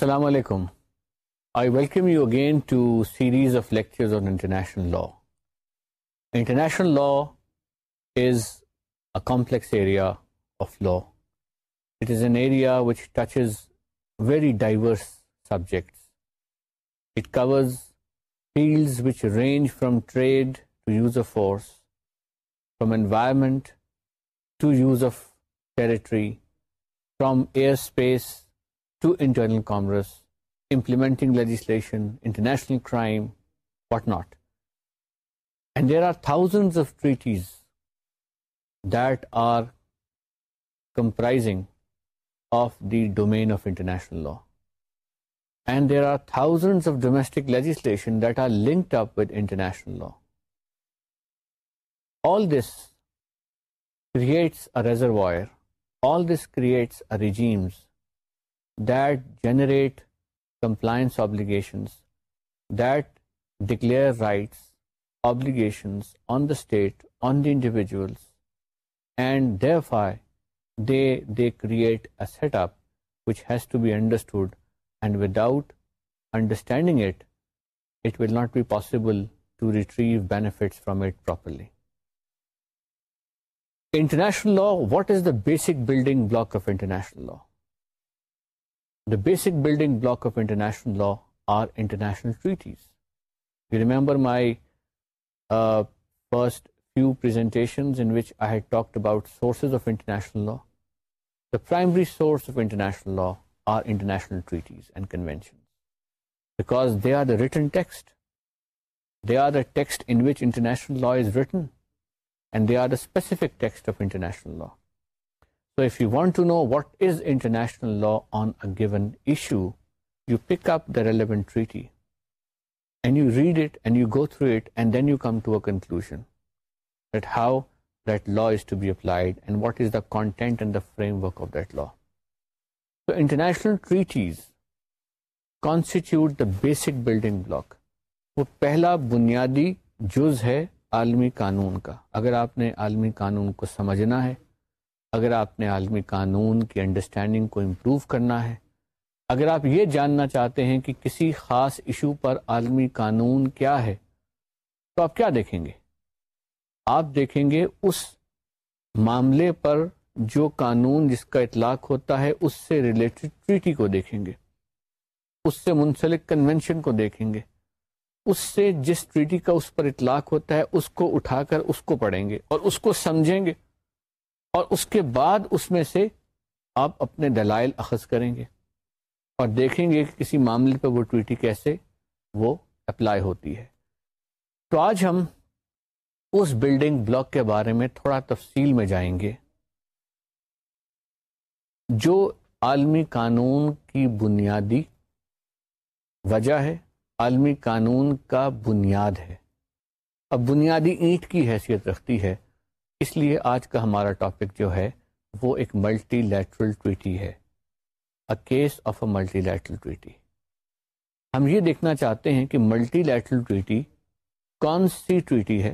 Assalamu alaikum. I welcome you again to series of lectures on international law. International law is a complex area of law. It is an area which touches very diverse subjects. It covers fields which range from trade to use of force, from environment to use of territory, from airspace to internal commerce, implementing legislation, international crime, whatnot. And there are thousands of treaties that are comprising of the domain of international law. And there are thousands of domestic legislation that are linked up with international law. All this creates a reservoir. All this creates a regimes that generate compliance obligations, that declare rights, obligations on the state, on the individuals, and thereby they create a setup which has to be understood, and without understanding it, it will not be possible to retrieve benefits from it properly. International law, what is the basic building block of international law? The basic building block of international law آرٹرنیشنلبر my first few partitions about sources of international law the primary source of international law are treaties they artist they are a law is rend they are a specific text of international law so on you want to know what is international law on and issue you pick up relevant you read it and you go through it and then you come to a is law is to be what and what is the content and the framework of that law international treaties basic building block وہ پہلا بنیادی جز ہے عالمی قانون کا اگر آپ نے عالمی قانون کو سمجھنا ہے اگر آپ نے عالمی قانون کی انڈرسٹینڈنگ کو امپروو کرنا ہے اگر آپ یہ جاننا چاہتے ہیں کہ کسی خاص ایشو پر عالمی قانون کیا ہے تو آپ کیا دیکھیں گے آپ دیکھیں گے اس معاملے پر جو قانون جس کا اطلاق ہوتا ہے اس سے ریلیٹڈ ٹریٹی کو دیکھیں گے اس سے منسلک کنونشن کو دیکھیں گے اس سے جس ٹریٹی کا اس پر اطلاق ہوتا ہے اس کو اٹھا کر اس کو پڑھیں گے اور اس کو سمجھیں گے اور اس کے بعد اس میں سے آپ اپنے دلائل اخذ کریں گے اور دیکھیں گے کہ کسی معاملے پہ وہ ٹویٹی کیسے وہ اپلائی ہوتی ہے تو آج ہم اس بلڈنگ بلاک کے بارے میں تھوڑا تفصیل میں جائیں گے جو عالمی قانون کی بنیادی وجہ ہے عالمی قانون کا بنیاد ہے اب بنیادی اینٹ کی حیثیت رکھتی ہے اس لیے آج کا ہمارا ٹاپک جو ہے وہ ایک ملٹی لیٹرل ٹویٹی ہے a case of a multilateral ٹویٹی ہم یہ دیکھنا چاہتے ہیں کہ ملٹی لیٹرل ٹویٹی کون سی ٹویٹی ہے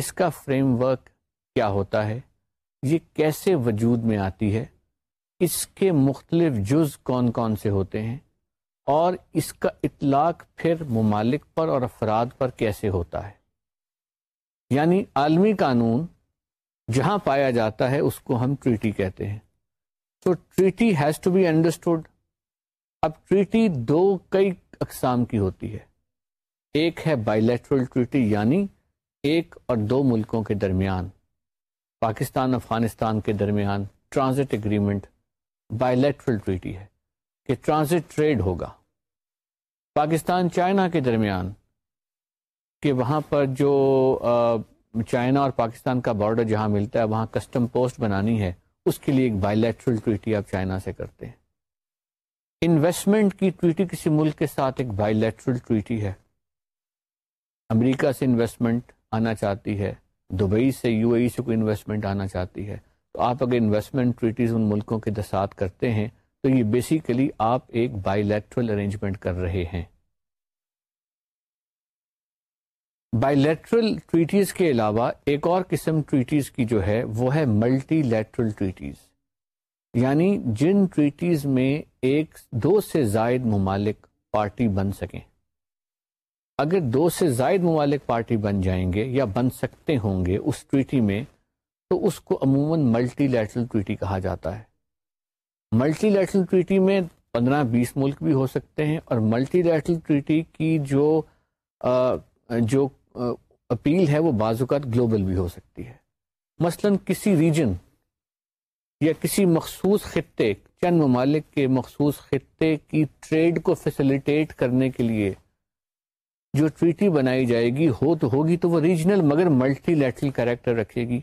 اس کا فریم ورک کیا ہوتا ہے یہ کیسے وجود میں آتی ہے اس کے مختلف جز کون کون سے ہوتے ہیں اور اس کا اطلاق پھر ممالک پر اور افراد پر کیسے ہوتا ہے یعنی عالمی قانون جہاں پایا جاتا ہے اس کو ہم ٹریٹی کہتے ہیں تو treaty has to be understood اب ٹریٹی دو کئی اقسام کی ہوتی ہے ایک ہے بائی لیٹرل ٹریٹی یعنی ایک اور دو ملکوں کے درمیان پاکستان افغانستان کے درمیان transit agreement bilateral treaty ہے کہ ٹرانزٹ ٹریڈ ہوگا پاکستان چائنا کے درمیان کہ وہاں پر جو چائنا اور پاکستان کا بارڈر جہاں ملتا ہے وہاں کسٹم پوسٹ بنانی ہے اس کے لیے ایک بائی لیٹرل ٹویٹی آپ چائنا سے کرتے ہیں انویسٹمنٹ کی ٹویٹی کسی ملک کے ساتھ ایک بائی لیٹرل ٹویٹی ہے امریکہ سے انویسٹمنٹ آنا چاہتی ہے دبئی سے یو اے سے کوئی انویسٹمنٹ آنا چاہتی ہے تو آپ اگر انویسٹمنٹ ٹویٹیز ان ملکوں کے دسات کرتے ہیں تو یہ بیسیکلی آپ ایک بائی لیٹرل ارینجمنٹ کر رہے ہیں بائی لیٹرل ٹویٹیز کے علاوہ ایک اور قسم ٹویٹیز کی جو ہے وہ ہے ملٹی لیٹرل ٹویٹیز یعنی جن ٹویٹیز میں ایک دو سے زائد ممالک پارٹی بن سکیں اگر دو سے زائد ممالک پارٹی بن جائیں گے یا بن سکتے ہوں گے اس ٹویٹی میں تو اس کو عموماً ملٹی لیٹرل ٹویٹی کہا جاتا ہے ملٹی لیٹرل ٹویٹی میں پندرہ بیس ملک بھی ہو سکتے ہیں اور ملٹی لیٹرل ٹریٹی کی جو آ, جو اپیل ہے وہ بعض اوقات گلوبل بھی ہو سکتی ہے مثلا کسی ریجن یا کسی مخصوص خطے چند ممالک کے مخصوص خطے کی ٹریڈ کو فیسلیٹیٹ کرنے کے لیے جو ٹریٹی بنائی جائے گی ہو تو ہوگی تو وہ ریجنل مگر ملٹی لیٹرل کریکٹر رکھے گی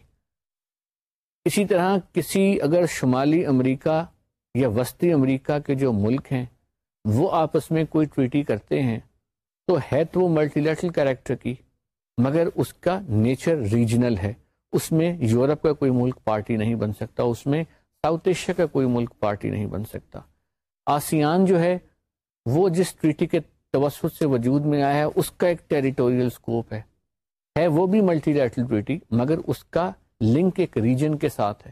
اسی طرح کسی اگر شمالی امریکہ یا وسطی امریکہ کے جو ملک ہیں وہ آپس میں کوئی ٹویٹی کرتے ہیں تو ہے تو وہ ملٹی لیٹرل کریکٹر کی مگر اس کا نیچر ریجنل ہے اس میں یورپ کا کوئی ملک پارٹی نہیں بن سکتا اس میں ساؤتھ ایشیا کا کوئی ملک پارٹی نہیں بن سکتا آسیان جو ہے وہ جس ٹریٹی کے توسط سے وجود میں آیا ہے اس کا ایک ٹیریٹوریل سکوپ ہے ہے وہ بھی ملٹی لیٹرل ٹریٹی مگر اس کا لنک ایک ریجن کے ساتھ ہے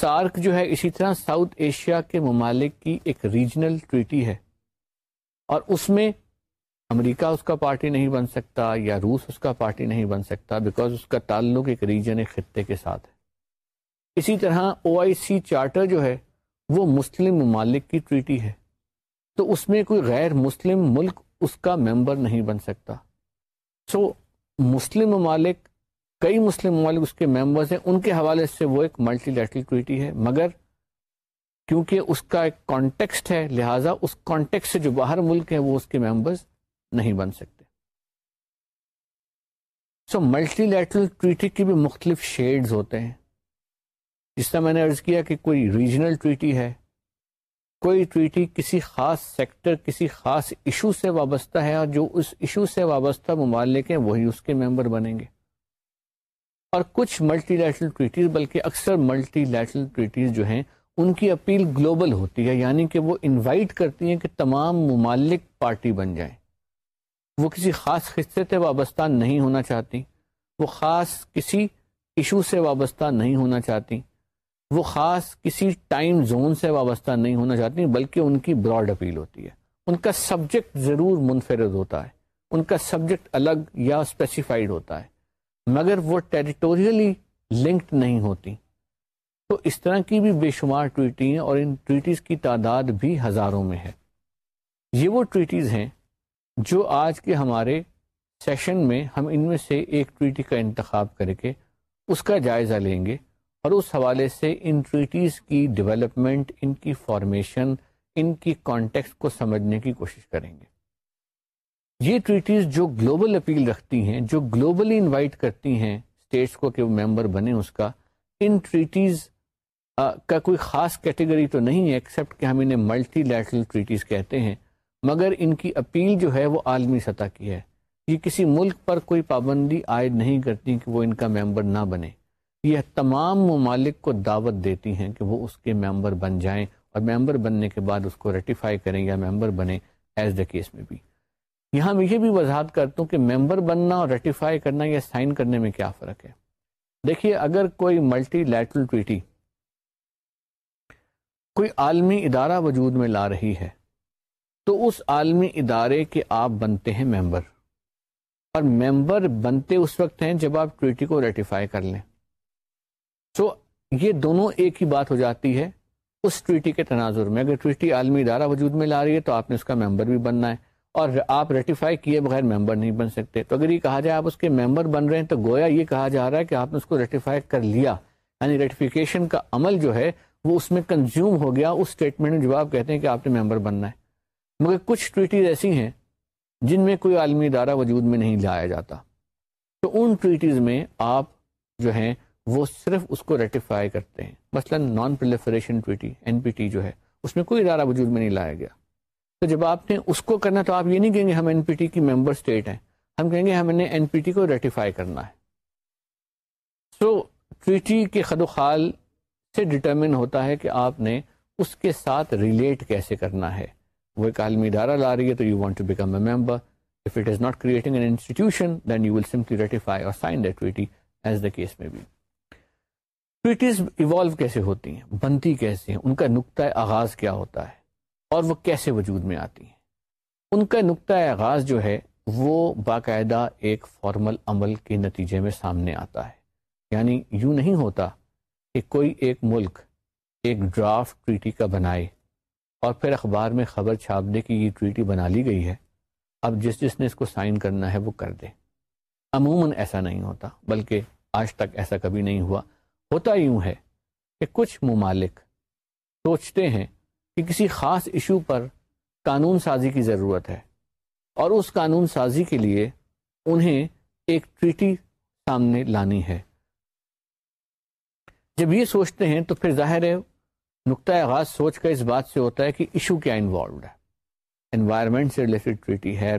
سارک جو ہے اسی طرح ساؤتھ ایشیا کے ممالک کی ایک ریجنل ٹریٹی ہے اور اس میں امریکہ اس کا پارٹی نہیں بن سکتا یا روس اس کا پارٹی نہیں بن سکتا بیکاز اس کا تعلق ایک ریجن ایک خطے کے ساتھ ہے اسی طرح او آئی سی چارٹر جو ہے وہ مسلم ممالک کی ٹریٹی ہے تو اس میں کوئی غیر مسلم ملک اس کا ممبر نہیں بن سکتا سو so, مسلم ممالک کئی مسلم ممالک اس کے ممبرز ہیں ان کے حوالے سے وہ ایک ملٹی لیٹرل ٹویٹی ہے مگر کیونکہ اس کا ایک کانٹیکسٹ ہے لہٰذا اس کانٹیکسٹ سے جو باہر ملک ہیں وہ اس کے ممبرز نہیں بن سکتے سو ملٹی لیٹرل ٹریٹی کی بھی مختلف شیڈز ہوتے ہیں جس طرح میں نے عرض کیا کہ کوئی ریجنل ٹریٹی ہے کوئی ٹریٹی کسی خاص سیکٹر کسی خاص ایشو سے وابستہ ہے اور جو اس ایشو سے وابستہ ممالک ہیں وہی اس کے ممبر بنیں گے اور کچھ ملٹی لیٹرل ٹریٹیز بلکہ اکثر ملٹی لیٹرل ٹریٹیز جو ہیں ان کی اپیل گلوبل ہوتی ہے یعنی کہ وہ انوائٹ کرتی ہیں کہ تمام ممالک پارٹی بن جائیں وہ کسی خاص خطے سے وابستہ نہیں ہونا چاہتی وہ خاص کسی ایشو سے وابستہ نہیں ہونا چاہتی وہ خاص کسی ٹائم زون سے وابستہ نہیں ہونا چاہتی بلکہ ان کی براڈ اپیل ہوتی ہے ان کا سبجیکٹ ضرور منفرد ہوتا ہے ان کا سبجیکٹ الگ یا اسپیسیفائڈ ہوتا ہے مگر وہ ٹیریٹوریلی لنکڈ نہیں ہوتی تو اس طرح کی بھی بے شمار ٹویٹی ہیں اور ان ٹویٹیز کی تعداد بھی ہزاروں میں ہے یہ وہ ٹویٹیز ہیں جو آج کے ہمارے سیشن میں ہم ان میں سے ایک ٹریٹی کا انتخاب کر کے اس کا جائزہ لیں گے اور اس حوالے سے ان ٹریٹیز کی ڈیولپمنٹ ان کی فارمیشن ان کی کانٹیکس کو سمجھنے کی کوشش کریں گے یہ ٹریٹیز جو گلوبل اپیل رکھتی ہیں جو گلوبلی انوائٹ کرتی ہیں اسٹیٹس کو کہ وہ ممبر بنے اس کا ان ٹریٹیز کا کوئی خاص کیٹیگری تو نہیں ہے ایکسیپٹ کہ ہم انہیں ملٹی لیٹرل ٹریٹیز کہتے ہیں مگر ان کی اپیل جو ہے وہ عالمی سطح کی ہے یہ کسی ملک پر کوئی پابندی عائد نہیں کرتی کہ وہ ان کا ممبر نہ بنے یہ تمام ممالک کو دعوت دیتی ہیں کہ وہ اس کے ممبر بن جائیں اور ممبر بننے کے بعد اس کو ریٹیفائی کریں یا ممبر بنے ایز دا کیس میں بھی یہاں میں یہ بھی وضاحت کرتا ہوں کہ ممبر بننا اور ریٹیفائی کرنا یا سائن کرنے میں کیا فرق ہے دیکھیے اگر کوئی ملٹی لیٹرل ٹویٹی کوئی عالمی ادارہ وجود میں لا رہی ہے تو اس عالمی ادارے کے آپ بنتے ہیں ممبر اور ممبر بنتے اس وقت ہیں جب آپ ٹویٹی کو ریٹیفائی کر لیں سو یہ دونوں ایک ہی بات ہو جاتی ہے اس ٹویٹی کے تناظر میں اگر ٹویٹی عالمی ادارہ وجود میں لا رہی ہے تو آپ نے اس کا ممبر بھی بننا ہے اور آپ ریٹیفائی کیے بغیر ممبر نہیں بن سکتے تو اگر یہ کہا جائے آپ اس کے ممبر بن رہے ہیں تو گویا یہ کہا جا رہا ہے کہ آپ نے اس کو ریٹیفائی کر لیا یعنی ریٹیفیکیشن کا عمل جو ہے وہ اس میں کنزیوم ہو گیا اس اسٹیٹمنٹ میں جو آپ کہتے ہیں کہ آپ نے ممبر بننا ہے مگر کچھ ٹویٹیز ایسی ہیں جن میں کوئی عالمی ادارہ وجود میں نہیں لایا جاتا تو ان ٹویٹیز میں آپ جو ہیں وہ صرف اس کو ریٹیفائی کرتے ہیں مثلا نان پلیفریشن ٹویٹی این پی ٹی جو ہے اس میں کوئی ادارہ وجود میں نہیں لایا گیا تو جب آپ نے اس کو کرنا تو آپ یہ نہیں کہیں گے ہم این پی ٹی کی ممبر اسٹیٹ ہیں ہم کہیں گے ہم نے این پی ٹی کو ریٹیفائی کرنا ہے سو ٹویٹی کے خد و خال سے ڈٹرمن ہوتا ہے کہ آپ نے اس کے ساتھ ریلیٹ کیسے کرنا ہے وہ ایک عالمی ادارہ لا رہی ہے تو you want to become a member of it is not creating an institution then you will simply ratify اور سائن دا ٹویٹی ایز دا کیس میں بھی ٹویٹیز ایوالو کیسے ہوتی ہیں بنتی کیسے ہیں ان کا نقطۂ آغاز کیا ہوتا ہے اور وہ کیسے وجود میں آتی ہیں ان کا نقطۂ آغاز جو ہے وہ باقاعدہ ایک فارمل عمل کے نتیجے میں سامنے آتا ہے یعنی یوں نہیں ہوتا کہ کوئی ایک ملک ایک ڈرافٹ ٹریٹی کا بنائے اور پھر اخبار میں خبر چھاپنے کی یہ ٹویٹی بنا لی گئی ہے اب جس جس نے اس کو سائن کرنا ہے وہ کر دے عموماً ایسا نہیں ہوتا بلکہ آج تک ایسا کبھی نہیں ہوا ہوتا یوں ہے کہ کچھ ممالک سوچتے ہیں کہ کسی خاص ایشو پر قانون سازی کی ضرورت ہے اور اس قانون سازی کے لیے انہیں ایک ٹریٹی سامنے لانی ہے جب یہ سوچتے ہیں تو پھر ظاہر ہے نقطۂ آغاز سوچ کا اس بات سے ہوتا ہے کہ ایشو کیا انوالوڈ ہے انوائرمنٹ سے ریلیٹڈ ٹویٹی ہے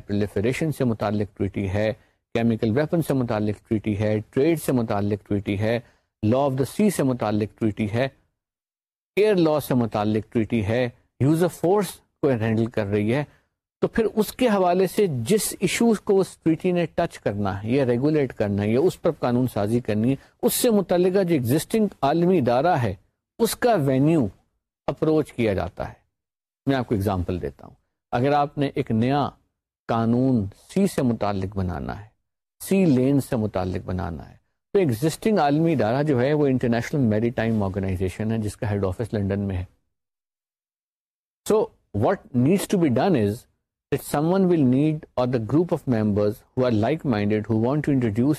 سے متعلق ٹویٹی ہے کیمیکل ویپن سے متعلق ٹویٹی ہے ٹریڈ سے متعلق ٹویٹی ہے لا آف دا سی سے متعلق ٹریٹی ہے ایئر لا سے متعلق ٹریٹی ہے یوز آف فورس کو ہینڈل کر رہی ہے تو پھر اس کے حوالے سے جس ایشوز کو اس ٹریٹی نے ٹچ کرنا ہے یا ریگولیٹ کرنا ہے یا اس پر قانون سازی کرنی ہے اس سے متعلقہ جو ایگزٹنگ عالمی ادارہ ہے اس کا وینیو اپروچ کیا جاتا ہے میں آپ کو اگزامپل دیتا ہوں اگر آپ نے ایک نیا قانون سی سے متعلق بنانا ہے سی لین سے متعلق بنانا ہے تو ایگزٹنگ ہے وہ انٹرنیشنل میری ٹائم آرگنائزیشن ہے جس کا ہیڈ آفس لنڈن میں ہے so what needs to be done is someone will need or group of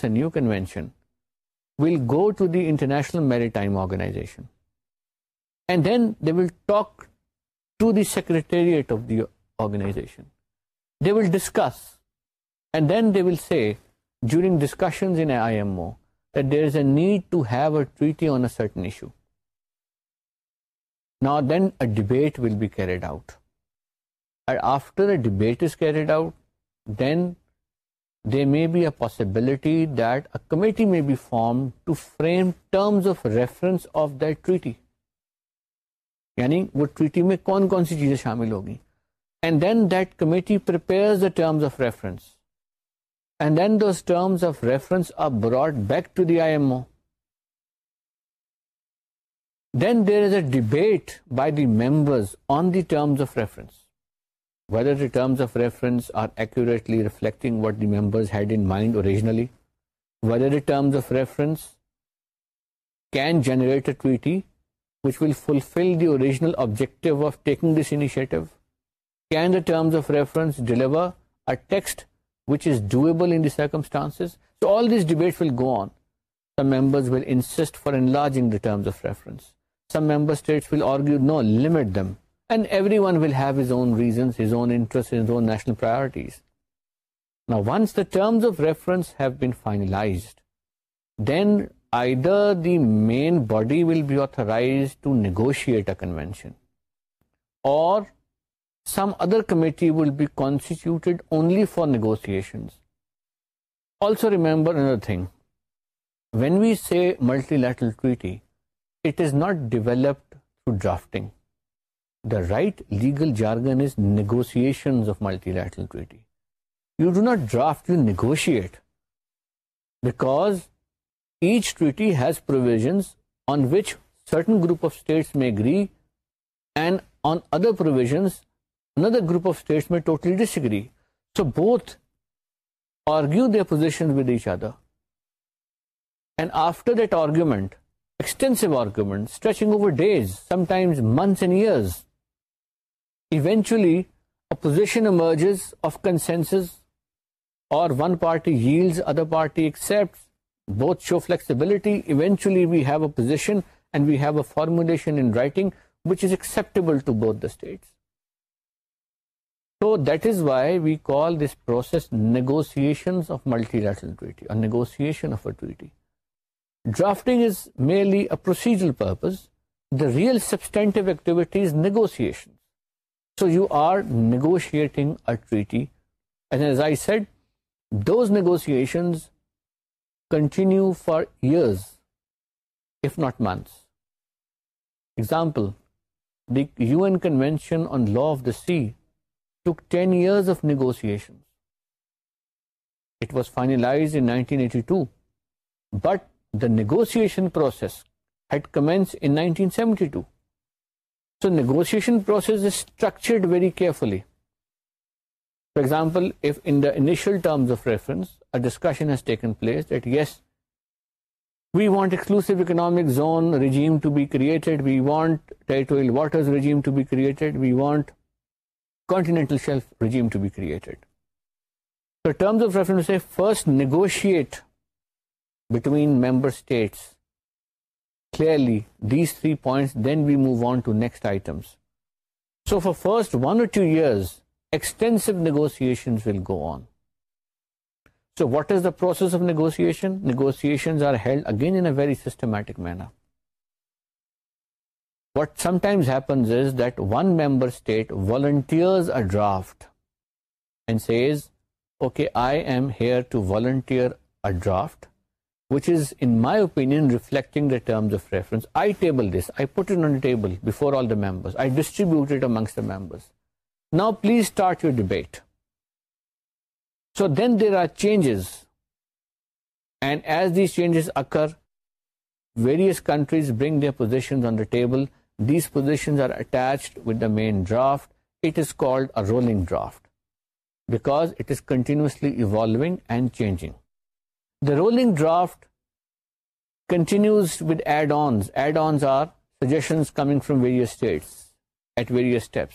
new convention will go to the international marine secretariat then they may be a possibility میں یعنی وہ treaty میں کون کون سی چیزیں شامل ہوگی and then that committee the terms of reference debate by the of reference are actually reflecting can generate a ٹویٹی will فلفارجنگ پرائرٹیز آف ریفرنس فائنلائز دینا either the main body will be authorized to negotiate a convention, or some other committee will be constituted only for negotiations. Also remember another thing. When we say multilateral treaty, it is not developed through drafting. The right legal jargon is negotiations of multilateral treaty. You do not draft, you negotiate. Because each treaty has provisions on which certain group of states may agree, and on other provisions another group of states may totally disagree. So both argue their positions with each other, and after that argument, extensive argument stretching over days, sometimes months and years, eventually a position emerges of consensus, or one party yields, other party accepts, both show flexibility eventually we have a position and we have a formulations negotiation of multi national drafting is mainly purpose the real substantive negotiation so you are negotiating a ٹویٹی and as I said those negotiations continue for years, if not months. Example, the UN Convention on Law of the Sea took 10 years of negotiations. It was finalized in 1982, but the negotiation process had commenced in 1972. So negotiation process is structured very carefully. پلشن place we want to come we وانٹل first negotiate between member states clearly these three modes process of negotiation again very systematic manner what sometimes one member state okay I am here my open reflecting offer table before all the members members Now please start your debate. So then there are changes, and as these changes occur, various countries bring their positions on the table. These positions are attached with the main draft. It is called a rolling draft because it is continuously evolving and changing. The rolling draft continues with add-ons. Add-ons are suggestions coming from various states at various steps.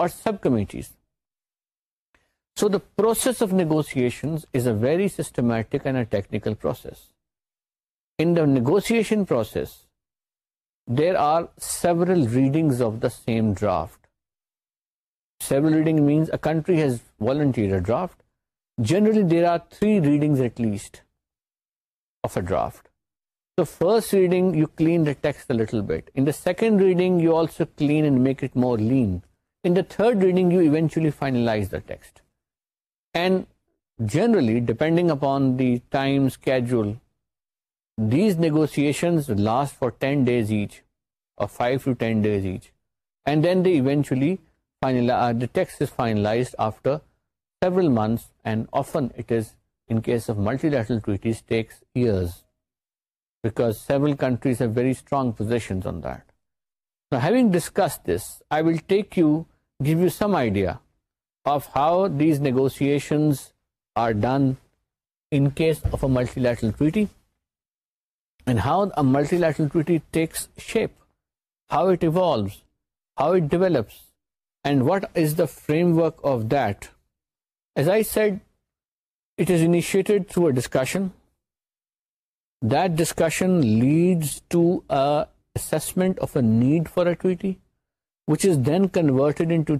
or subcommittees. So the process of negotiations is a very systematic and a technical process. In the negotiation process, there are several readings of the same draft. Several reading means a country has volunteered a draft. Generally, there are 3 readings at least of a draft. The first reading, you clean the text a little bit. In the second reading, you also clean and make it more lean. Third reading finalize the text and generally depending upon دیمجول these negotiations last for ten days each and then دیچ after several and multinational multilateral ٹویٹی and how multilateral shape how it'll how it develops and what is the framework of that as I said it initiated through a discussion discussion leads to a need forty which is دینسرائزیشن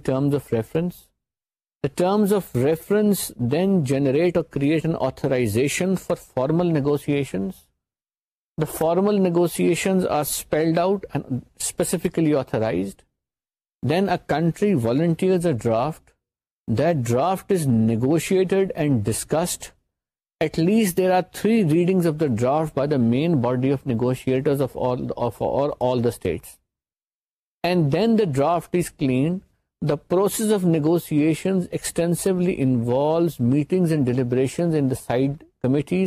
for formulations the formulations are authorized then a country volunteer at least there are three reading of draft by the main body and then the draftings meeting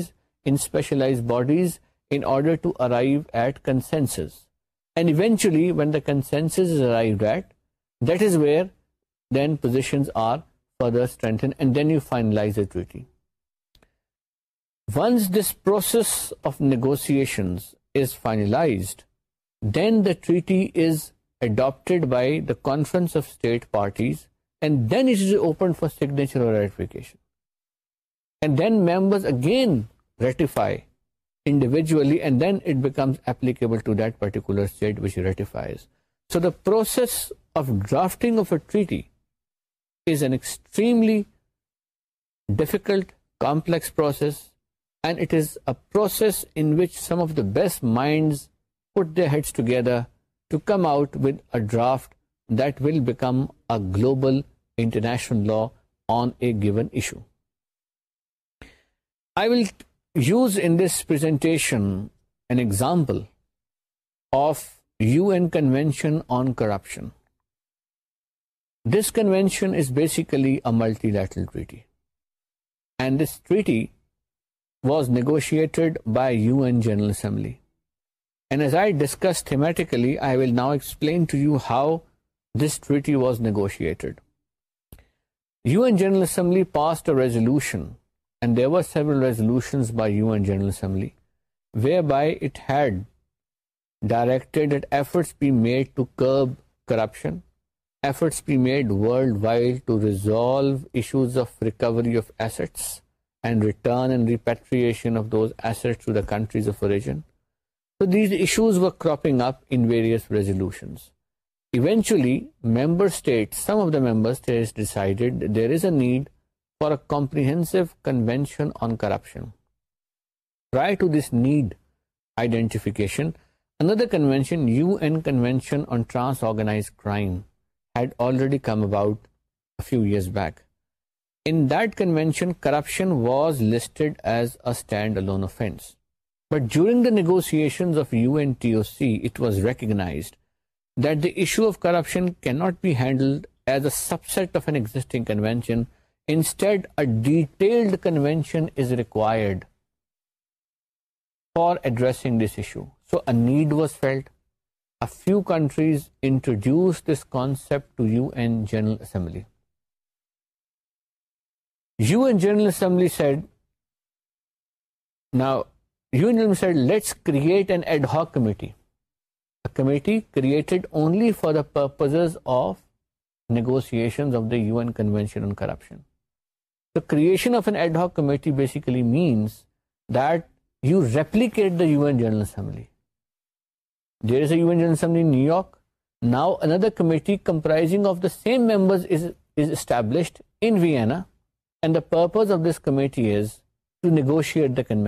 once this process of negotiations finalized then the treaty adopt by دافرنس then eaten for signature again ratify individually drafting an extremely difficult complex process and it is a process in which some of the best minds put their heads together to come out with a draft that will become a global international law on a given issue. I will use in this presentation an example of UN Convention on Corruption. This convention is basically a multilateral treaty, and this treaty was negotiated U N general passed ریزولیوشنبلی وے by the directs there is a need فارنسنڈیفرشنشنائز crimes back corruption واسٹڈ as اٹینڈینس was recognize corruption کی not be handled as ابسٹنگ form this was felt few countries introduce this concept general جنرلبلی set now general for the purposes of نیگوسنشنشنس New York now اندرائز of the same ممبرشڈ an we purpose of this committee is to negotiating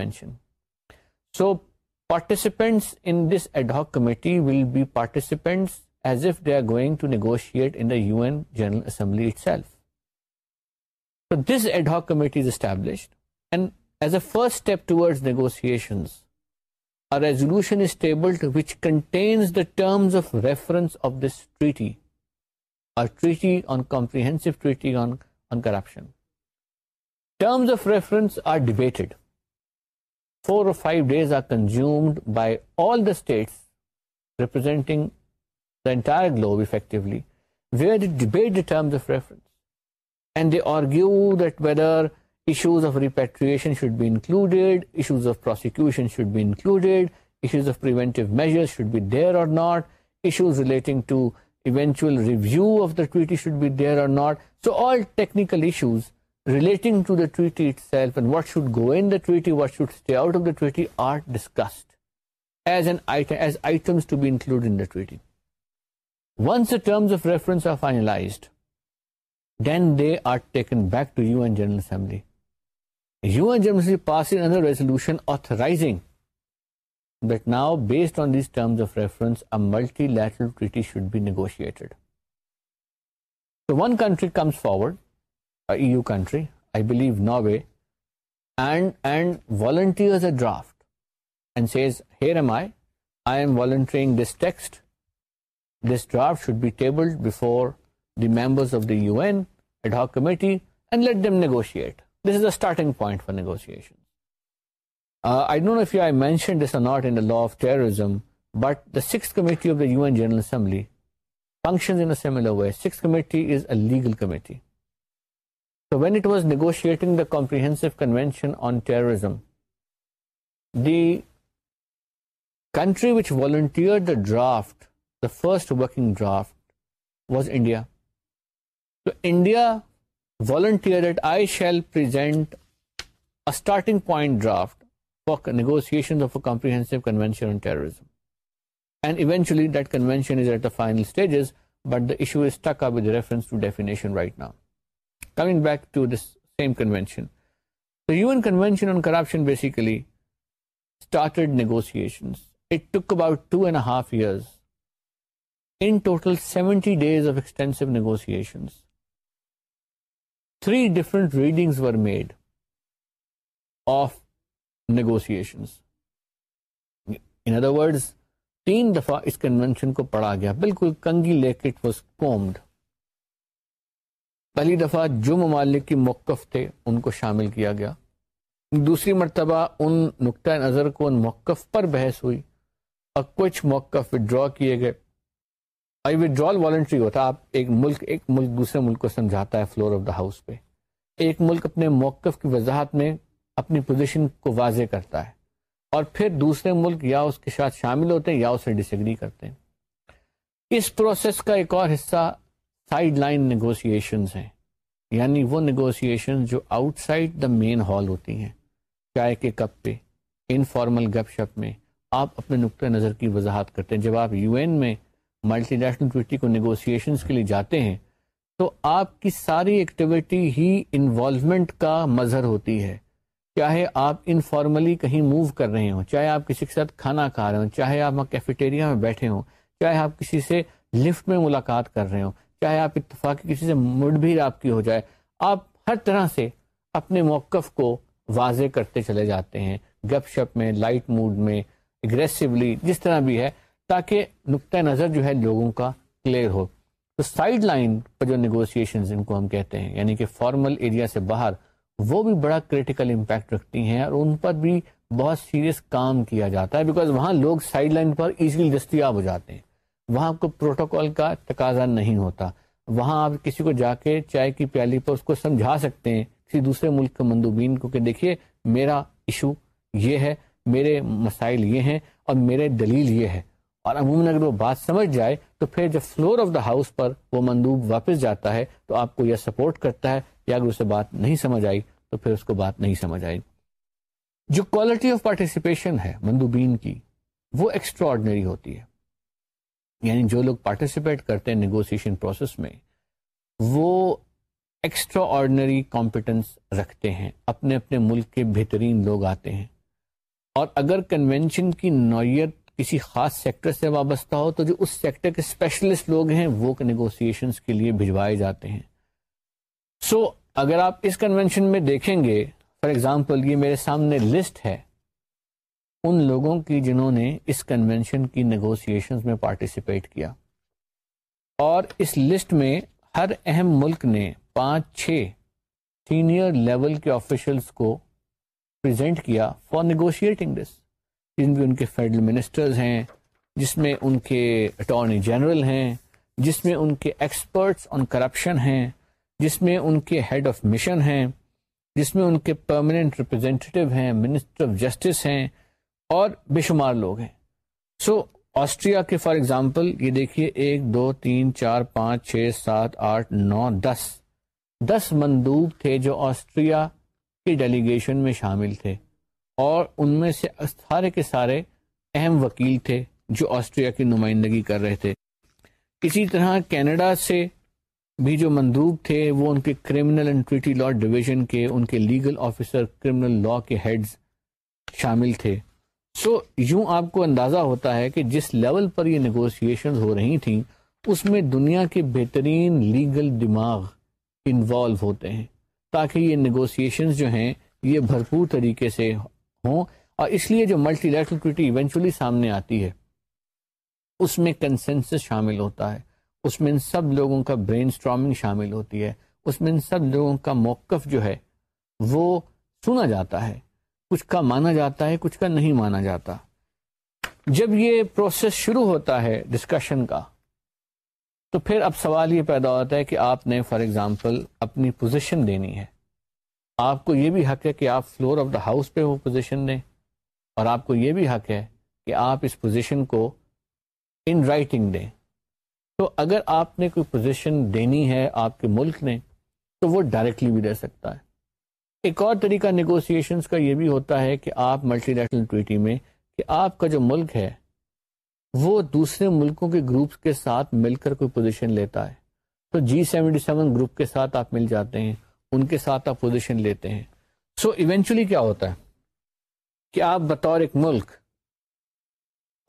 so participants will be participants terms of reference are debated four or five days are consumed by all the states representing the entire globe effectively where the debate the terms of reference and they argue that whether issues of repatriation should be included, issues of prosecution should be included, issues of preventive measures should be there or not, issues relating to eventual review of the treaty should be there or not. So all technical issues ریلیٹویٹیلف what should go in that would stay آؤٹموڈ اینڈرنس then they are taken back to as general pass اندروشن should be نگوشیٹری comes forward not of terrorism but general تو when it was negotiating the comprehensive convention on terrorism the country which Walter the draft the first draft was India India والنٹیرزینٹارشن comprehensive کنوینشنزم and eventually that conventional right now coming back to this same convention. The UN Convention on Corruption basically started negotiations. It took about two and a half years. In total, 70 days of extensive negotiations. Three different readings were made of negotiations. In other words, تین دفعہ اس convention کو پڑھا گیا بالکل کنگی like it was کومڈ پہلی دفعہ جو ممالک کی موقف تھے ان کو شامل کیا گیا دوسری مرتبہ ان نقطۂ نظر کو ان موقف پر بحث ہوئی اور کچھ موقف ودرا کیے گئے اور ودرال والنٹری ہوتا آپ ایک ملک ایک ملک دوسرے ملک کو سمجھاتا ہے فلور آف دا ہاؤس پہ ایک ملک اپنے موقف کی وضاحت میں اپنی پوزیشن کو واضح کرتا ہے اور پھر دوسرے ملک یا اس کے ساتھ شامل ہوتے ہیں یا اسے ایگری کرتے ہیں اس پروسیس کا ایک اور حصہ سائڈ لائن نیگوسیشنز ہیں یعنی وہ نیگوسیشن جو outside the main hall ہوتی ہیں چائے کے کپ پہ انفارمل گپ شپ میں آپ اپنے نقطۂ نظر کی وضاحت کرتے ہیں جب آپ یو این میں ملٹی نیشنل کو نیگوسیشنز کے لیے جاتے ہیں تو آپ کی ساری ایکٹیویٹی ہی انوالومنٹ کا مظہر ہوتی ہے چاہے آپ انفارملی کہیں موو کر رہے ہوں چاہے آپ کسی کے ساتھ کھانا کھا رہے ہوں چاہے آپ کیفیٹیریا میں بیٹھے ہوں چاہے آپ کسی سے لفٹ میں ملاقات کر رہے ہوں چاہے آپ اتفاقی کسی سے مڈ بھی آپ کی ہو جائے آپ ہر طرح سے اپنے موقف کو واضح کرتے چلے جاتے ہیں گپ شپ میں لائٹ موڈ میں اگریسولی جس طرح بھی ہے تاکہ نقطۂ نظر جو ہے لوگوں کا کلیئر ہو تو سائڈ لائن پر جو نیگوسیشن ان کو ہم کہتے ہیں یعنی کہ فارمل ایریا سے باہر وہ بھی بڑا کریٹیکل امپیکٹ رکھتی ہیں اور ان پر بھی بہت سیریس کام کیا جاتا ہے بیکاز وہاں لوگ سائڈ لائن پر ایزیلی دستیاب ہو جاتے ہیں وہاں آپ کو پروٹوکول کا تقاضا نہیں ہوتا وہاں آپ کسی کو جا کے چائے کی پیالی پر اس کو سمجھا سکتے ہیں کسی دوسرے ملک کے مندوبین کو کہ دیکھیے میرا ایشو یہ ہے میرے مسائل یہ ہیں اور میرے دلیل یہ ہے اور عموماً اگر وہ بات سمجھ جائے تو پھر جب فلور آف دا ہاؤس پر وہ مندوب واپس جاتا ہے تو آپ کو یہ سپورٹ کرتا ہے یا اگر اسے بات نہیں سمجھ آئی تو پھر اس کو بات نہیں سمجھ آئی جو کوالٹی آف پارٹیسپیشن ہے مندوبین کی وہ ایکسٹرا ہوتی ہے یعنی جو لوگ پارٹیسپیٹ کرتے ہیں نیگوسیشن پروسیس میں وہ ایکسٹرا آرڈنری کمپیٹنس رکھتے ہیں اپنے اپنے ملک کے بہترین لوگ آتے ہیں اور اگر کنونشن کی نوعیت کسی خاص سیکٹر سے وابستہ ہو تو جو اس سیکٹر کے اسپیشلسٹ لوگ ہیں وہ نیگوسیشن کے لیے بھجوائے جاتے ہیں سو so, اگر آپ اس کنونشن میں دیکھیں گے فار ایگزامپل یہ میرے سامنے لسٹ ہے ان لوگوں کی جنہوں نے اس کنونشن کی نیگوسیشن میں پارٹیسپیٹ کیا اور اس لسٹ میں ہر اہم ملک نے پانچ چھ سینئر لیول کے آفیشلس کو پریزنٹ کیا فار نیگوشیٹنگ دس جن میں ان کے فیڈرل منسٹرز ہیں جس میں ان کے اٹارنی جنرل ہیں جس میں ان کے ایکسپرٹس آن کرپشن ہیں جس میں ان کے ہیڈ آف مشن ہیں جس میں ان کے پرماننٹ ریپرزینٹیو ہیں منسٹر آف جسٹس ہیں اور بے شمار لوگ ہیں سو آسٹریا کے فار ایگزامپل یہ دیکھیے ایک دو تین چار پانچ چھ سات آٹھ نو دس دس مندوب تھے جو آسٹریا کے ڈیلیگیشن میں شامل تھے اور ان میں سے سارے کے سارے اہم وکیل تھے جو آسٹریا کی نمائندگی کر رہے تھے اسی طرح کینیڈا سے بھی جو مندوب تھے وہ ان کے criminal and treaty law division کے ان کے لیگل آفیسر کرمنل لا کے ہیڈز شامل تھے سو یوں آپ کو اندازہ ہوتا ہے کہ جس لیول پر یہ نیگوسیشن ہو رہی تھیں اس میں دنیا کے بہترین لیگل دماغ انوالو ہوتے ہیں تاکہ یہ نیگوسیشنز جو ہیں یہ بھرپور طریقے سے ہوں اور اس لیے جو ملٹی الیکٹرک ایونچولی سامنے آتی ہے اس میں کنسنسس شامل ہوتا ہے اس میں ان سب لوگوں کا برین اسٹرامنگ شامل ہوتی ہے اس میں ان سب لوگوں کا موقف جو ہے وہ سنا جاتا ہے کچھ کا مانا جاتا ہے کچھ کا نہیں مانا جاتا جب یہ پروسیس شروع ہوتا ہے ڈسکشن کا تو پھر اب سوال یہ پیدا ہوتا ہے کہ آپ نے فار ایگزامپل اپنی پوزیشن دینی ہے آپ کو یہ بھی حق ہے کہ آپ فلور آف دا ہاؤس پہ وہ پوزیشن دیں اور آپ کو یہ بھی حق ہے کہ آپ اس پوزیشن کو ان رائٹنگ دیں تو اگر آپ نے کوئی پوزیشن دینی ہے آپ کے ملک نے تو وہ ڈائریکٹلی بھی دے سکتا ہے ایک اور طریقہ نیگوسیشنس کا یہ بھی ہوتا ہے کہ آپ ملٹی نیشنل ٹویٹی میں کہ آپ کا جو ملک ہے وہ دوسرے ملکوں کے گروپ کے ساتھ مل کر کوئی پوزیشن لیتا ہے تو جی سیونٹی سیون گروپ کے ساتھ آپ مل جاتے ہیں ان کے ساتھ آپ پوزیشن لیتے ہیں سو so ایونچولی کیا ہوتا ہے کہ آپ بطور ایک ملک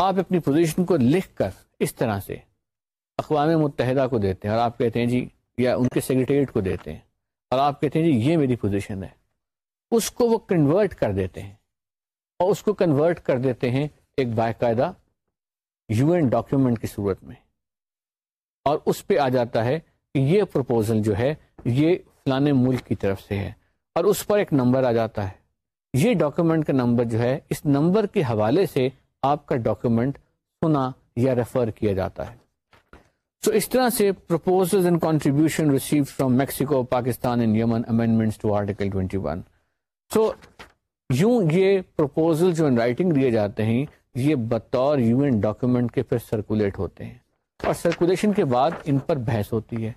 آپ اپنی پوزیشن کو لکھ کر اس طرح سے اقوام متحدہ کو دیتے ہیں اور آپ کہتے ہیں جی یا ان کے سیکریٹریٹ کو دیتے ہیں اور آپ کہتے ہیں جی یہ میری پوزیشن ہے اس کو وہ کنورٹ کر دیتے ہیں اور اس کو کنورٹ کر دیتے ہیں ایک باقاعدہ یو این ڈاکیومنٹ کی صورت میں اور اس پہ آ جاتا ہے کہ یہ جو ہے یہ فلاں ملک کی طرف سے ہے اور اس پر ایک نمبر آ جاتا ہے یہ ڈاکیومنٹ کا نمبر جو ہے اس نمبر کے حوالے سے آپ کا ڈاکیومنٹ سنا یا ریفر کیا جاتا ہے سو so اس طرح سے proposal and receive from Mexico Pakistan and Yemen to article so یوں یہ پرپوزل جو ان رائٹنگ دیے جاتے ہیں یہ بطور یو این ڈاکیومنٹ کے پھر سرکولیٹ ہوتے ہیں اور سرکولیشن کے بعد ان پر بحث ہوتی ہے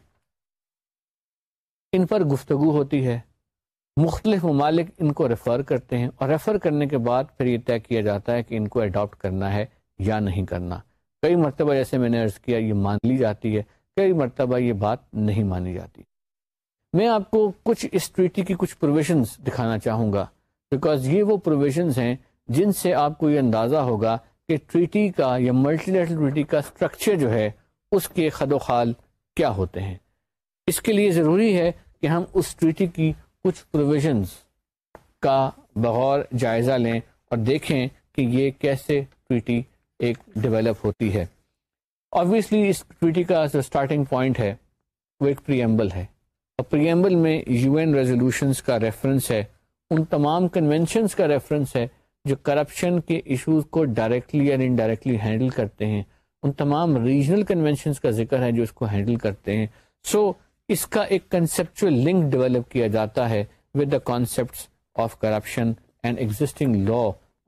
ان پر گفتگو ہوتی ہے مختلف ممالک ان کو ریفر کرتے ہیں اور ریفر کرنے کے بعد پھر یہ طے کیا جاتا ہے کہ ان کو اڈاپٹ کرنا ہے یا نہیں کرنا کئی مرتبہ جیسے میں نے عرض کیا یہ مان لی جاتی ہے کئی مرتبہ یہ بات نہیں مانی جاتی میں آپ کو کچھ اس ٹریٹی کی کچھ پروویژنس دکھانا چاہوں گا بیکاز یہ وہ پروویژنز ہیں جن سے آپ کو یہ اندازہ ہوگا کہ ٹریٹی کا یا ملٹی نیشنل ٹریٹی کا اسٹرکچر جو ہے اس کے خد و خال کیا ہوتے ہیں اس کے لیے ضروری ہے کہ ہم اس ٹریٹی کی کچھ پروویژنس کا بغور جائزہ لیں اور دیکھیں کہ یہ کیسے ٹویٹی ایک ڈیولپ ہوتی ہے آبویسلی اس ٹویٹی کا جو اسٹارٹنگ پوائنٹ ہے وہ ایک پریمبل ہے پریمبل میں یو این ریزولوشنس کا ریفرنس ہے ان تمام کنونشنس کا ریفرنس ہے جو کرپشن کے ایشوز کو ڈائریکٹلی اور انڈائریکٹلی ہینڈل کرتے ہیں ان تمام ریجنل کنونشنس کا ذکر ہے جو اس کو ہینڈل کرتے ہیں سو so, اس کا ایک کنسپچل لنک ڈیولپ کیا جاتا ہے with the concepts of corruption and existing law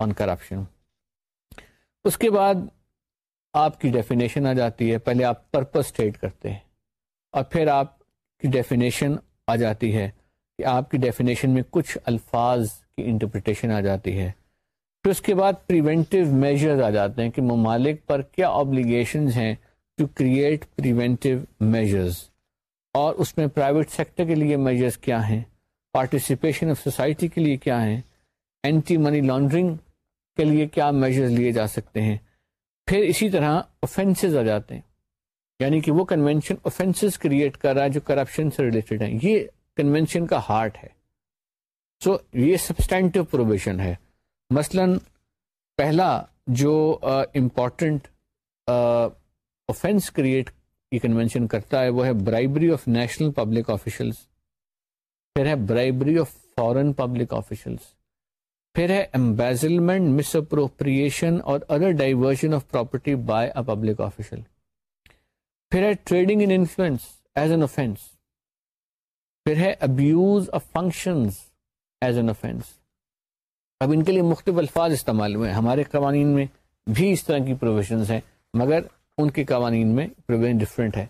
on corruption اس کے بعد آپ کی ڈیفینیشن آ جاتی ہے پہلے آپ پرپز اسٹیٹ کرتے ہیں اور پھر آپ کی ڈیفینیشن آ جاتی ہے کہ آپ کی ڈیفینیشن میں کچھ الفاظ کی انٹرپریٹیشن آ جاتی ہے پھر اس کے بعد پریونٹیو میجرز آ جاتے ہیں کہ ممالک پر کیا آبلیگیشنز ہیں ٹو کریٹ پریونٹیو میجرز اور اس میں پرائیویٹ سیکٹر کے لیے میجرز کیا ہیں پارٹیسپیشن آف سوسائٹی کے لیے کیا ہیں اینٹی منی لانڈرنگ کے لیے کیا میجرز لیے جا سکتے ہیں پھر اسی طرح اوفینسز آ جاتے ہیں یعنی کہ وہ کریٹ کر رہا ہے جو کرپشن سے ریلیٹڈ ہیں یہ کنوینشن کا ہارٹ ہے سو so, یہ سبسٹینٹو پروویژن ہے مثلا پہلا جو امپورٹنٹ اوفینس کریٹ یہ کنونشن کرتا ہے وہ ہے bribery of national public officials پھر ہے bribery of foreign public officials پھر ہے embezzlement misappropriation or other diversion of property by a public official پھر ہے trading influence as an offence پھر ہے abuse of as an offence اب ان کے لیے مختلف الفاظ استعمال ہوئے ہیں ہمارے قوانین میں بھی اس طرح کی پروویژنس ہیں مگر ان کے قوانین میں پروویژن ڈفرینٹ ہے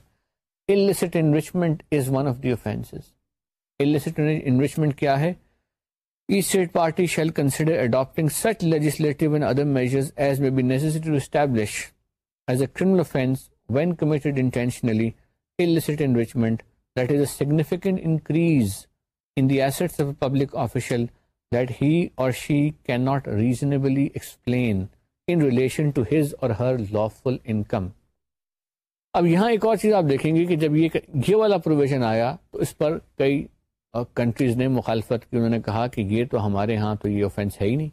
ہے کیا when committed intentionally, illicit enrichment, that is a significant increase in the assets of a public official that he or she cannot reasonably explain in relation to his or her lawful income. اب یہاں ایک اور چیز آپ دیکھیں گے کہ جب یہ یہ والا پروویژن آیا تو اس پر کئی کنٹریز نے مخالفت کی انہوں نے کہا کہ یہ تو ہمارے ہاں تو یہ آفینس ہے ہی نہیں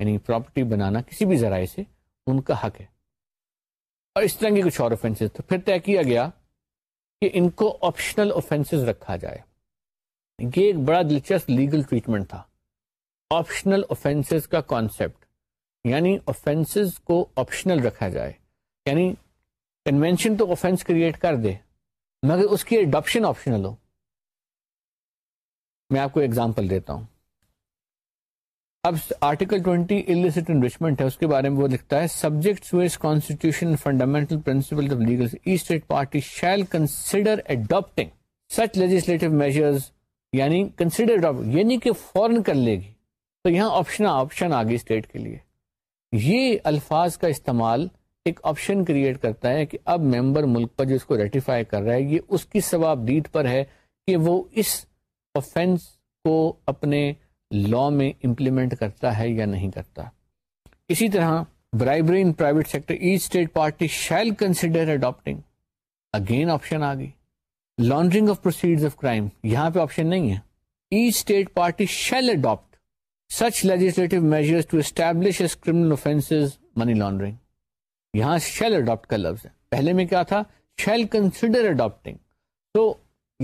یعنی پراپرٹی بنانا کسی بھی ذرائع سے ان کا حق ہے اور اس طرح کے کچھ اور اوفینس تو پھر طے کیا گیا کہ ان کو آپشنل اوفینس رکھا جائے یہ ایک بڑا دلچسپ لیگل ٹریٹمنٹ تھا آپشنل اوفینس کا کانسیپٹ یعنی اوفینس کو آپشنل رکھا جائے یعنی کنوینشن تو اوفینس کریٹ کر دے مگر اس کی اڈاپشن آپشنل ہو میں آپ کو ایگزامپل دیتا ہوں اب آرٹیکل ٹوینٹی انلسٹ انویسٹمنٹ ہے اس کے بارے میں وہ لکھتا ہے subject to its constitution fundamental principle of legal state party shall consider adopting such legislative measures یعنی کنسیڈر یعنی کہ فورن کر لے گی تو یہاں آپشن آپشن آ گئی کے لیے یہ الفاظ کا استعمال ایک آپشن کریٹ کرتا ہے کہ اب ممبر ملک پر جو اس کو ریٹیفائی کر رہا ہے یہ اس کی ثواب دید پر ہے کہ وہ اس آفینس کو اپنے لا میں امپلیمنٹ کرتا ہے یا نہیں کرتا اسی طرح bribery in private sector each state party shall consider adopting again option آ گئی laundering of proceed of crime یہاں پہ آپشن نہیں ہے each state party shall adopt such legislative measures to establish as criminal offence money laundering یہاں shall adopt کا لفظ ہے پہلے میں کیا تھا شیل کنسیڈر اڈاپٹنگ تو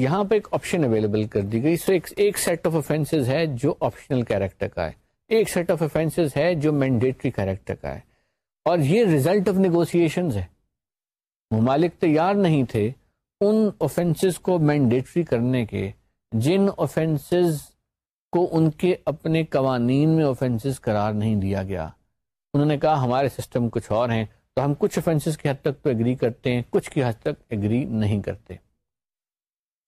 یہاں پہ ایک آپشن اویلیبل کر دی گئی سو ایک سیٹ آف افینسز ہے جو آپشنل کیریکٹر کا ہے ایک سیٹ آف افینسز ہے جو مینڈیٹری کیریکٹر کا ہے اور یہ ریزلٹ آف نیگوسیشن ممالک تیار نہیں تھے ان آفینسز کو مینڈیٹری کرنے کے جن اوفینسز کو ان کے اپنے قوانین میں اوفینسز قرار نہیں دیا گیا انہوں نے کہا ہمارے سسٹم کچھ اور ہیں تو ہم کچھ کی حد تک تو اگری کرتے ہیں کچھ کی حد تک اگری نہیں کرتے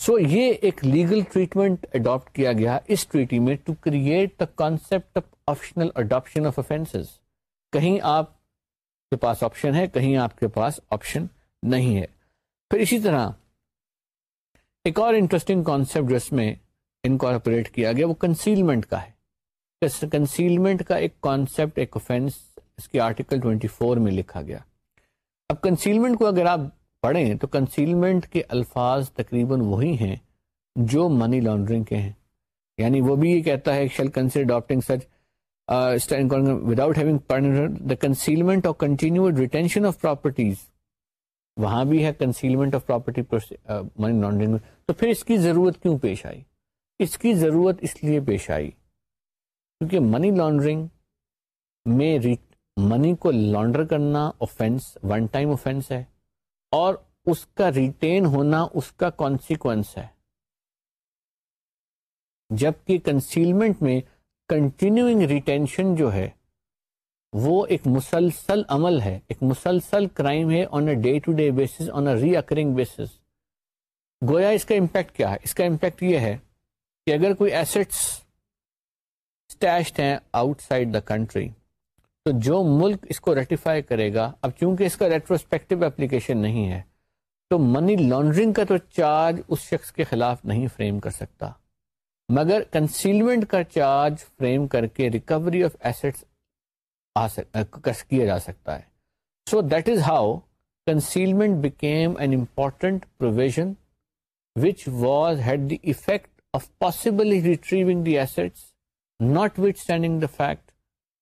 سو یہ ایک لیگل ٹریٹمنٹ اڈاپٹ کیا گیا اس ٹریٹی میں to create the concept of optional adoption of کہیں آپ کے پاس آپشن ہے کہیں آپ کے پاس آپشن نہیں ہے پھر اسی طرح ایک اور انٹرسٹنگ کانسیپٹ جس میں انکارپوریٹ کیا گیا وہ کنسیلمنٹ کا ہے کنسیلمنٹ کا ایک کانسیپٹ ایک اس کی آرٹیکل فور میں لکھا گیا اب کنسیلمنٹ کو اگر آپ پڑھیں تو کنسیلمنٹ کے الفاظ تقریباً وہی ہیں جو منی لانڈرنگ کے ہیں یعنی وہ بھی یہ کہتا ہے shall consider adapting such without having the concealment or continued retention of properties وہاں بھی ہے concealment of property money laundering تو پھر اس کی ضرورت کیوں پیش آئی اس کی ضرورت اس لیے پیش آئی کیونکہ منی لانڈرنگ میں منی کو لانڈر کرنا آفینس ون ٹائم آفینس ہے اور اس کا ریٹین ہونا اس کا کانسیکوینس ہے جبکہ کنسیلمنٹ میں کنٹینیوئنگ ریٹینشن جو ہے وہ ایک مسلسل عمل ہے ایک مسلسل کرائم ہے on a day to day basis on a recurring basis گویا اس کا امپیکٹ کیا ہے اس کا امپیکٹ یہ ہے کہ اگر کوئی ایسٹس ہیں آؤٹ سائڈ دا کنٹری تو جو ملک اس کو ریٹیفائی کرے گا اب چونکہ اس کا ریٹروسپیکٹو اپلیکیشن نہیں ہے تو منی لانڈرنگ کا تو چارج اس شخص کے خلاف نہیں فریم کر سکتا مگر کنسیلمنٹ کا چارج فریم کر کے ریکوری آف ایسٹس کیا جا سکتا ہے so that is how concealment became an important provision which was had the effect of possibly retrieving the assets notwithstanding the fact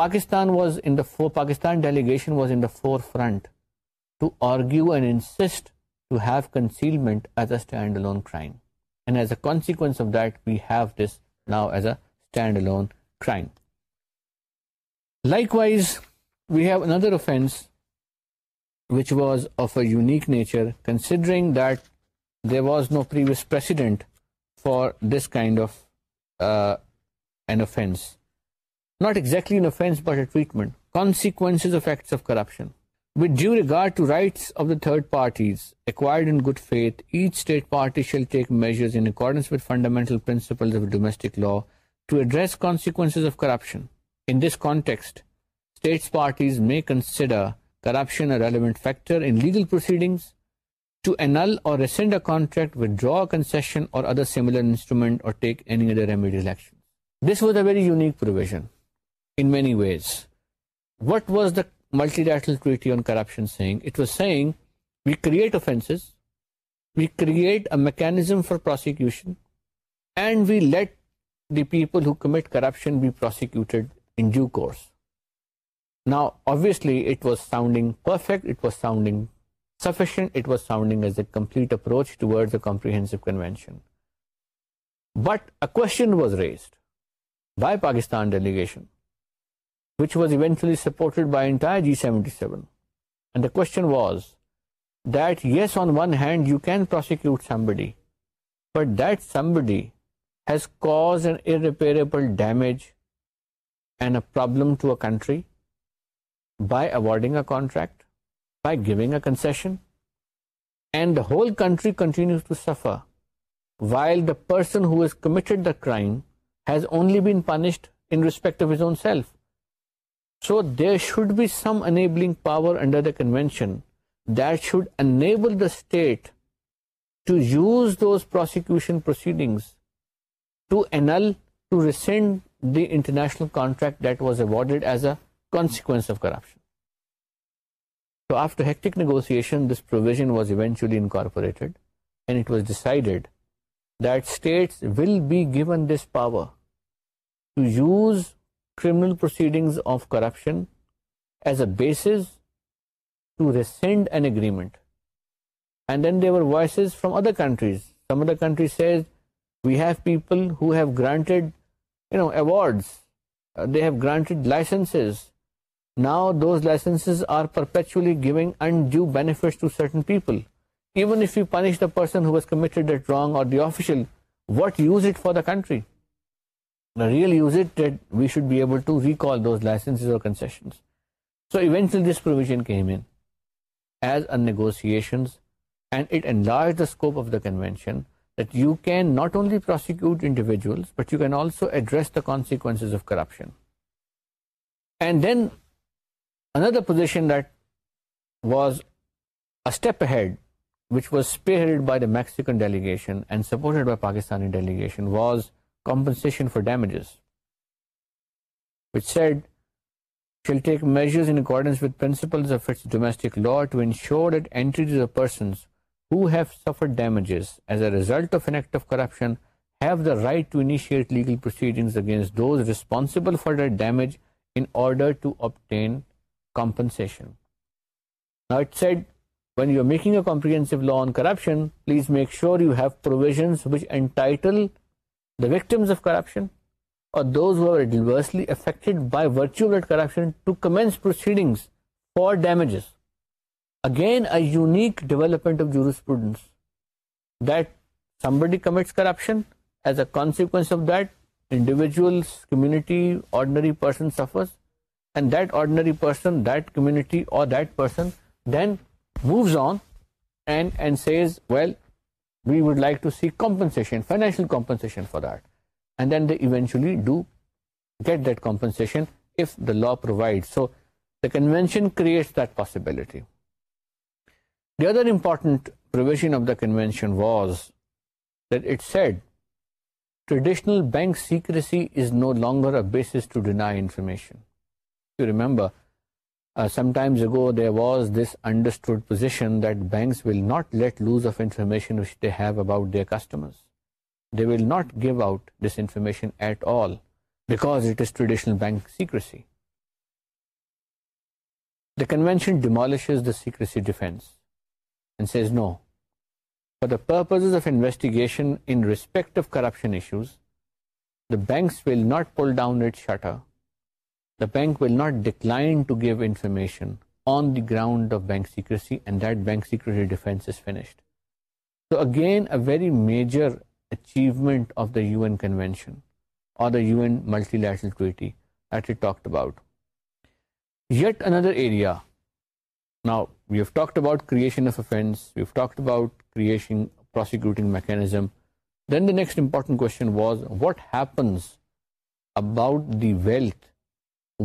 Pakistan was in for Pakistan delegation was in forefront to argue اینڈسٹ to have concealment at a الائم as a view this now as attend likewise we have اندرس which was of a unique nature considering that does no press purse kind of and offence not exactly an offense but a treatment consequences of acts of corruption with due regard to rights of the third parties acquired in good faith each state party shall take measures in accordance with fundamental principles of domestic law to address consequences of corruption in this context states parties may consider corruption a relevant factor in legal proceedings to annul or rescind a contract withdraw a concession or other similar instrument or take any other remedial action this was a very unique provision multinational mechanism for پروسیٹ دیپلیکسلیٹ was sounding but a was raised by Pakistan delegation by اوڈنگ a گنسنڈ the country continue to suffer while the person the crime has only بیشڈ inspect of own self so there should be some enabling power under convention that should the state to use those the international it was decided that states will be this power to use criminal proceeding of corruption as a agreement then they were granted now those licence are پرپیچنشنگل with use it for the treaty real we should be ایبلشنس but so address of کرپشنڈ by Pakistani was compensation for damages Wade shall take measures in accordance with principal domestic legal proceeding against responsible for that ڈیمجرسیشن making a کمپریہ law on corruption please make sure you ہیویژ which entitle victims of corruption or we would like to see compensation, financial compensation for that. And then they eventually do get that compensation if the law provides. So the convention creates that possibility. The other important provision of the convention was that it said traditional bank secrecy is no longer a basis to deny information. You remember uh, some times ago there was this understood position that banks will not let loose of information which they have about their customers. They will not give out this information at all because it is traditional bank secrecy. The convention demolishes the secrecy defense and says no. For the purposes of investigation in respect of corruption issues, the banks will not pull down its shutter the bank will not ڈکلائنشن on the ground bank سیکرسیٹ bank سیکرسیڈ again اےری major achievement اندرزم then the نیکسٹنٹ was واٹنس about the wealth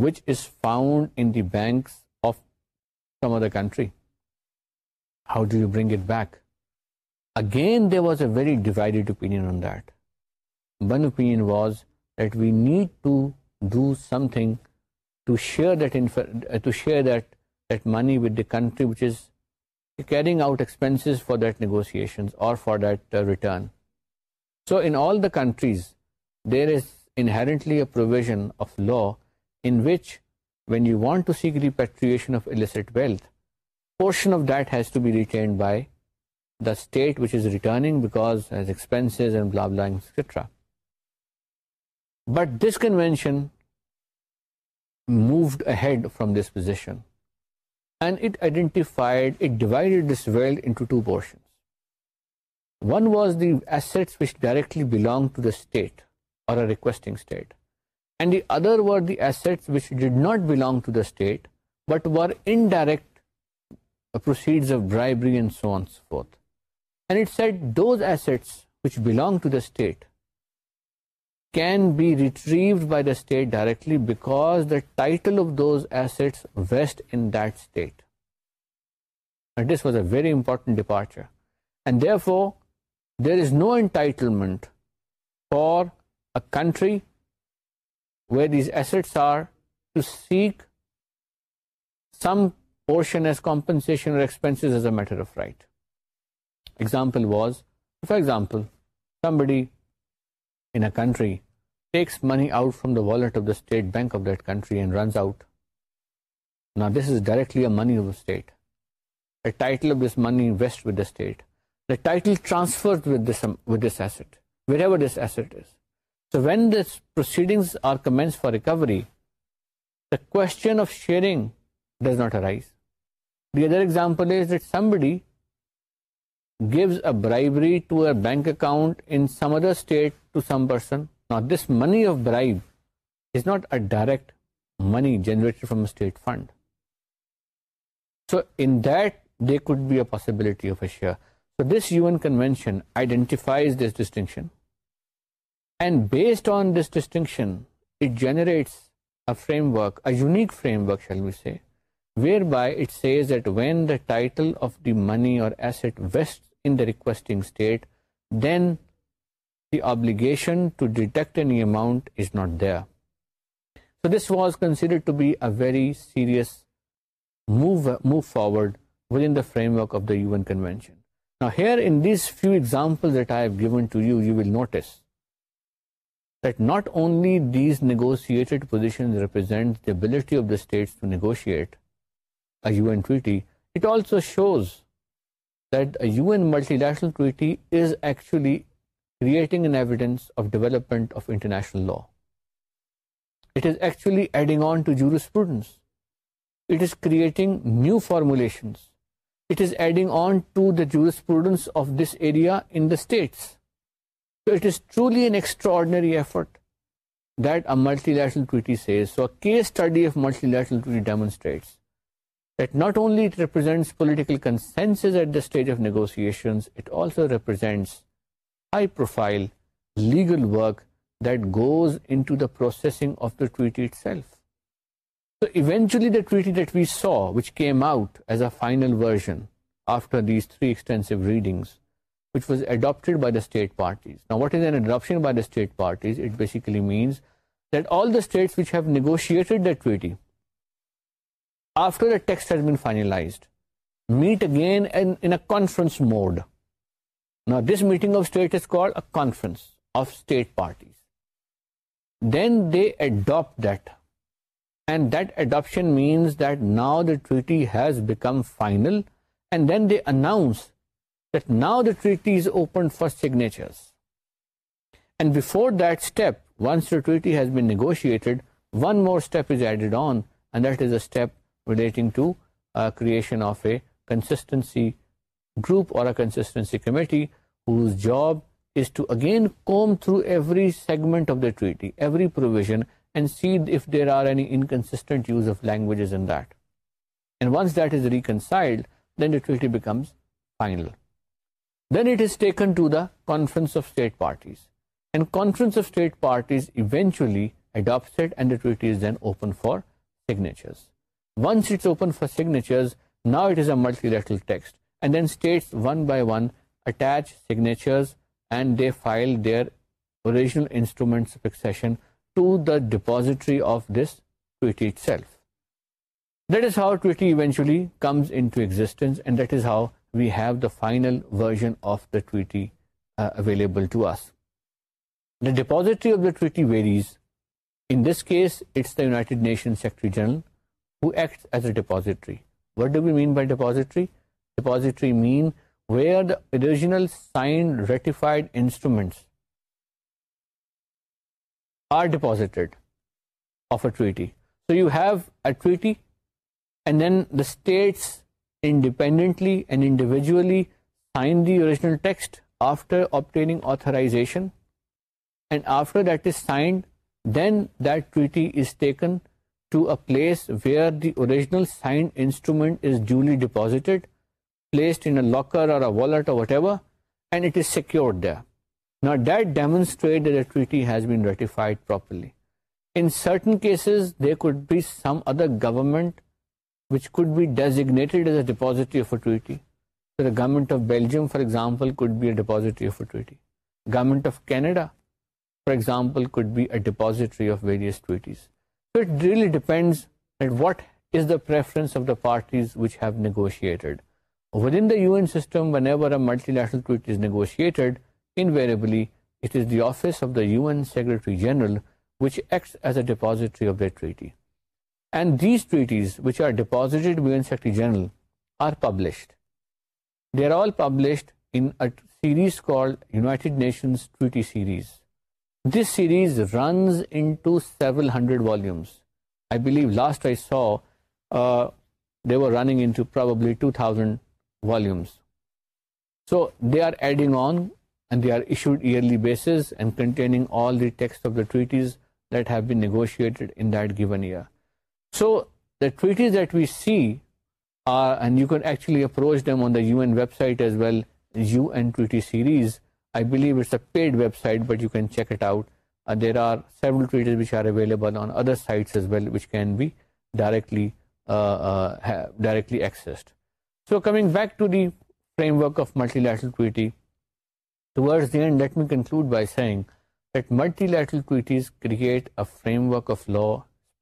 which is found in the banks of some other country. How do you bring it back? Again, there was a very divided opinion on that. One opinion was that we need to do something to share that uh, money with the country which is carrying out expenses for that negotiations or for that uh, return. So in all the countries, there is inherently a provision of law but this convention moved ahead from this position and it identified this ولڈن one was the asset directly belong to the state or and the other were the assets which did not belong to the state but were indirect proceeds of bribery and so on and so forth. And it said those assets which belong to the state can be retrieved by the state directly because the title of those assets vests in that state. And this was a very important departure. And therefore, there is no entitlement for a country where these some portions right example was for example out from the violet bank of دن runs out نا this is directly a money of the اسٹیٹل اسٹیٹل So when these proceedings are commenced for recovery, the question of sharing does not arise. The other example is that somebody gives a bribery to a bank account in some other state to some person. Now this money of bribe is not a direct money generated from a state fund. So in that there could be a possibility of a share. So this UN Convention identifies this distinction Minnesota this was concern very serious move forward that not only these negotiated position representatives shows multinational law اٹلیگرگ new فارمولیشنگ اسپوڈنٹس of this area and the states it is truly an extra multinational legal work that goes of the ٹویٹیزنس then they نا the ٹویٹی it now treaty for Sachar that step negotiation come through every segment of the ٹریٹریسٹنٹ of language reconcile Then it is taken to the Conference of State Parties, and Conference of State Parties eventually adopts it, and the treaty is then open for signatures. Once it's open for signatures, now it is a multilateral text, and then states one by one attach signatures and they file their original instruments of accession to the depository of this treaty itself. That is how treaty eventually comes into existence, and that is how we have the final version of the ٹویٹی available to as the ڈیپازیٹری of the ٹویٹی varies in this case it's nation secretary general original sign ratified instruments are ڈیپاز so you have a ٹویٹی and then the states not demonstrate بیٹیز government which could be designated as a depository government of Belgium for ایگزامپلڈ be اپازیٹری government of کینیڈاپلڈ be ڈیپزٹریس what is which have negotiated office of the treaty general And these treaties, which are deposited by the Secretary General, are published. They are all published in a series called United Nations Treaty Series. This series runs into several hundred volumes. I believe last I saw, uh, they were running into probably 2,000 volumes. So they are adding on, and they are issued yearly basis and containing all the text of the treaties that have been negotiated in that given year. So the treaties that we see you کینچلی approach ٹویٹرز ڈائریکٹلیڈ so coming back to the frame multi لیٹرلوڈ by saying that multi create frame of law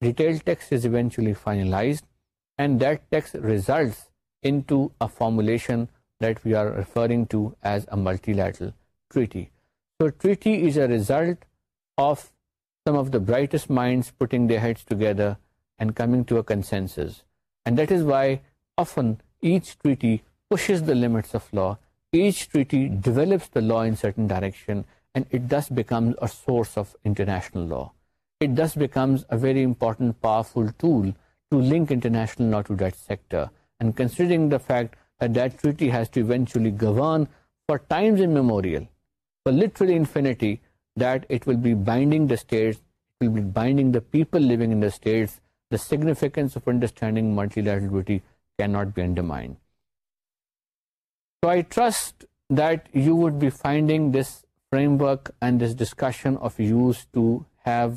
detailed text is eventually finalized, and that text results into a formulation that we are referring to as a multilateral treaty. So treaty is a result of some of the brightest minds putting their heads together and coming to a consensus. And that is why often each treaty pushes the limits of law, each treaty develops the law in certain direction, and it thus becomes a source of international law. It this becomes a very important powerful tool to link international نا that sector اینڈرنگ fact that ٹویٹیچن for ٹائمسکینس understanding multi can not be undermined that you would be finding this frame and this discussion offs to have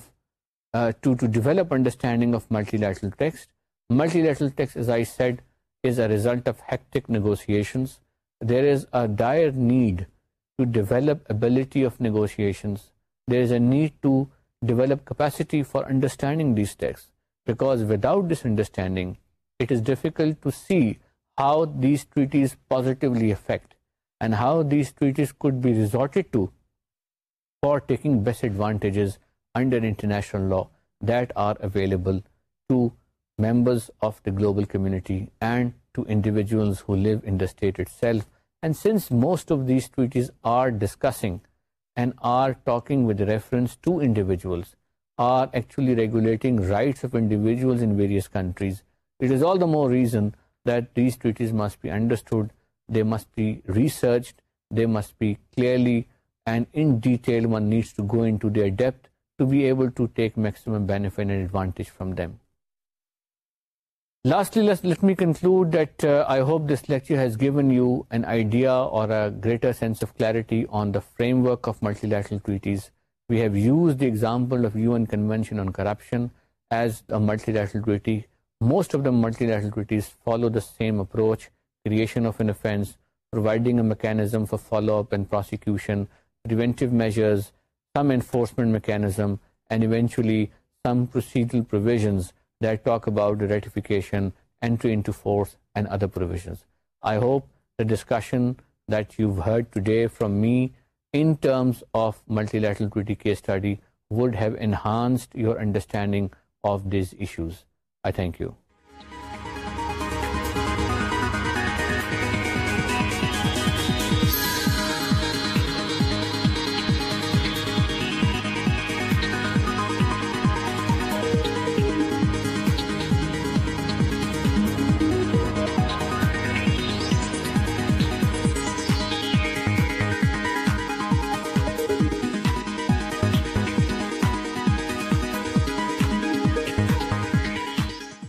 Uh, to develop understanding of multilateral text. Multilateral text, as I said, is a result of hectic negotiations. There is a dire need to develop ability of negotiations. There is a need to develop capacity for understanding these texts, because without this understanding, it is difficult to see how these treaties positively affect and how these treaties could be resorted to for taking best advantages under international law that are available to members of the global community and to individuals آرچلیٹنگ all the more reason that these treaties must be understood the must be researched they must be clearly and in detail one needs depth frame of multi نیشنل we have use the ایگزامپلشنل most of the ملٹی national some enforcement mechanism and eventually some proceed provisions that talk اباؤٹرینس other پروویژ discussion that you Hare day from me terms of multi would have enhanced your understanding of these I thank you